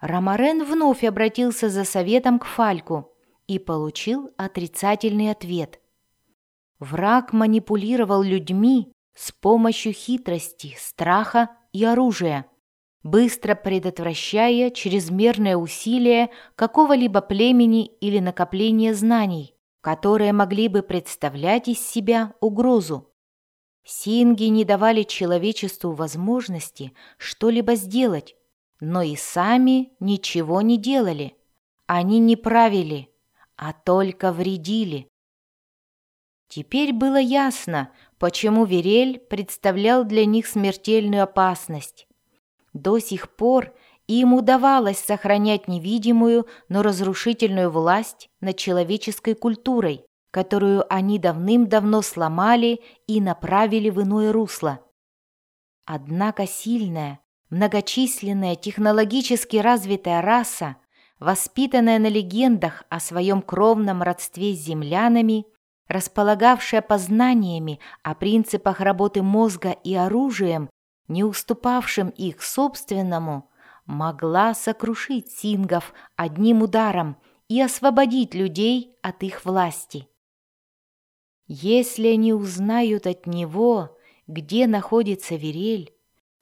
Ромарен вновь обратился за советом к Фальку и получил отрицательный ответ. Враг манипулировал людьми с помощью хитрости, страха и оружия, быстро предотвращая чрезмерное усилие какого-либо племени или накопление знаний, которые могли бы представлять из себя угрозу. Синги не давали человечеству возможности что-либо сделать, но и сами ничего не делали. Они не правили, а только вредили. Теперь было ясно, почему Верель представлял для них смертельную опасность. До сих пор им удавалось сохранять невидимую, но разрушительную власть над человеческой культурой, которую они давным-давно сломали и направили в иное русло. Однако сильная, многочисленная, технологически развитая раса, воспитанная на легендах о своем кровном родстве с землянами, располагавшая познаниями о принципах работы мозга и оружием, не уступавшим их собственному, могла сокрушить сингов одним ударом и освободить людей от их власти. Если они узнают от него, где находится Верель,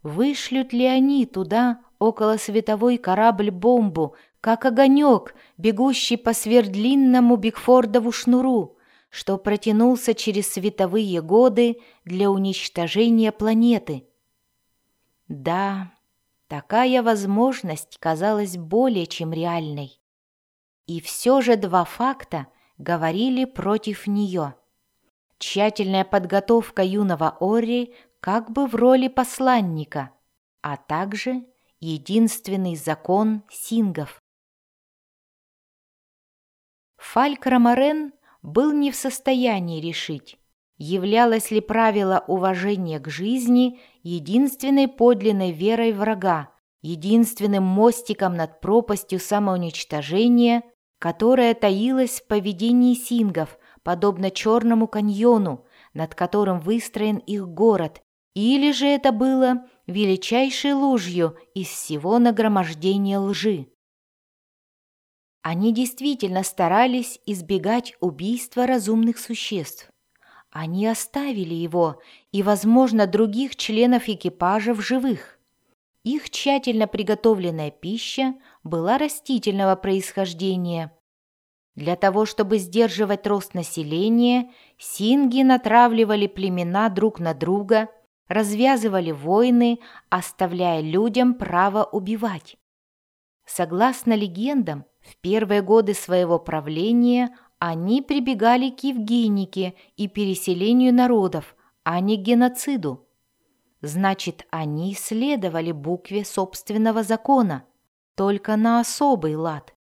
вышлют ли они туда около световой корабль-бомбу, как огонек, бегущий по свердлинному Бигфордову шнуру, что протянулся через световые годы для уничтожения планеты. Да, такая возможность казалась более чем реальной. И все же два факта говорили против нее. Тщательная подготовка юного Ори как бы в роли посланника, а также единственный закон сингов. Фальк Ромарен был не в состоянии решить, являлось ли правило уважения к жизни единственной подлинной верой врага, единственным мостиком над пропастью самоуничтожения, которая таилась в поведении сингов, подобно черному каньону, над которым выстроен их город, или же это было величайшей ложью из всего нагромождения лжи. Они действительно старались избегать убийства разумных существ. Они оставили его и, возможно, других членов экипажа в живых. Их тщательно приготовленная пища была растительного происхождения. Для того, чтобы сдерживать рост населения, синги натравливали племена друг на друга, развязывали войны, оставляя людям право убивать. Согласно легендам, в первые годы своего правления они прибегали к Евгенике и переселению народов, а не к геноциду. Значит, они следовали букве собственного закона, только на особый лад.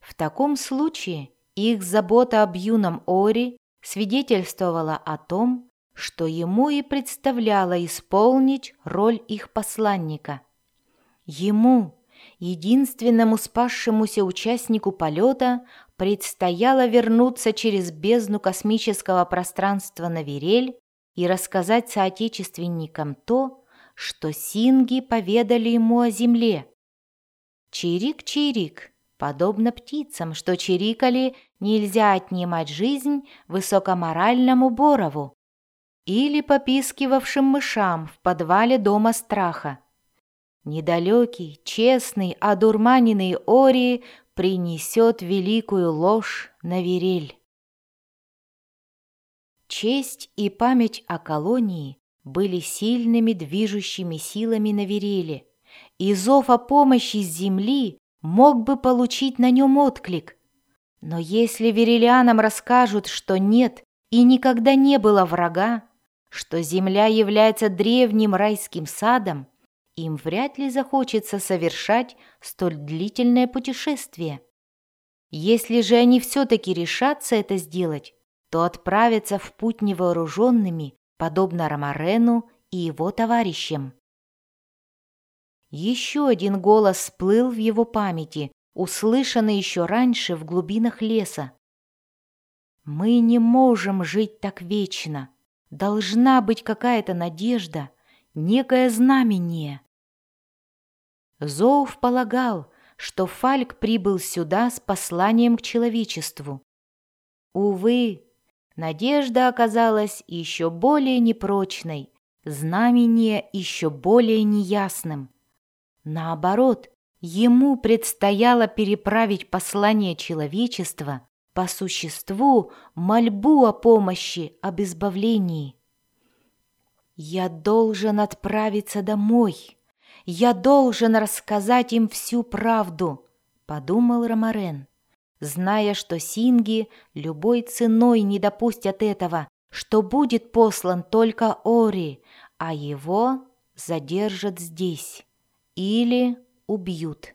В таком случае их забота об юном Ори свидетельствовала о том, что ему и представляло исполнить роль их посланника. Ему, единственному спасшемуся участнику полета предстояло вернуться через бездну космического пространства на Верель и рассказать соотечественникам то, что синги поведали ему о Земле. Чирик-чирик, подобно птицам, что чирикали, нельзя отнимать жизнь высокоморальному Борову или попискивавшим мышам в подвале дома страха. Недалекий, честный, одурманенный Ори принесет великую ложь на Верель. Честь и память о колонии были сильными движущими силами на Вереле, и зов о помощи с земли мог бы получить на нем отклик. Но если верелианам расскажут, что нет и никогда не было врага, что земля является древним райским садом, им вряд ли захочется совершать столь длительное путешествие. Если же они все-таки решатся это сделать, то отправятся в путь невооруженными, подобно Ромарену и его товарищам. Еще один голос всплыл в его памяти, услышанный еще раньше в глубинах леса. «Мы не можем жить так вечно. Должна быть какая-то надежда, некое знамение». Зоуф полагал, что Фальк прибыл сюда с посланием к человечеству. Увы, надежда оказалась еще более непрочной, знамение еще более неясным. Наоборот, ему предстояло переправить послание человечества по существу мольбу о помощи, об избавлении. «Я должен отправиться домой. Я должен рассказать им всю правду», — подумал Ромарен, зная, что Синги любой ценой не допустят этого, что будет послан только Ори, а его задержат здесь или убьют.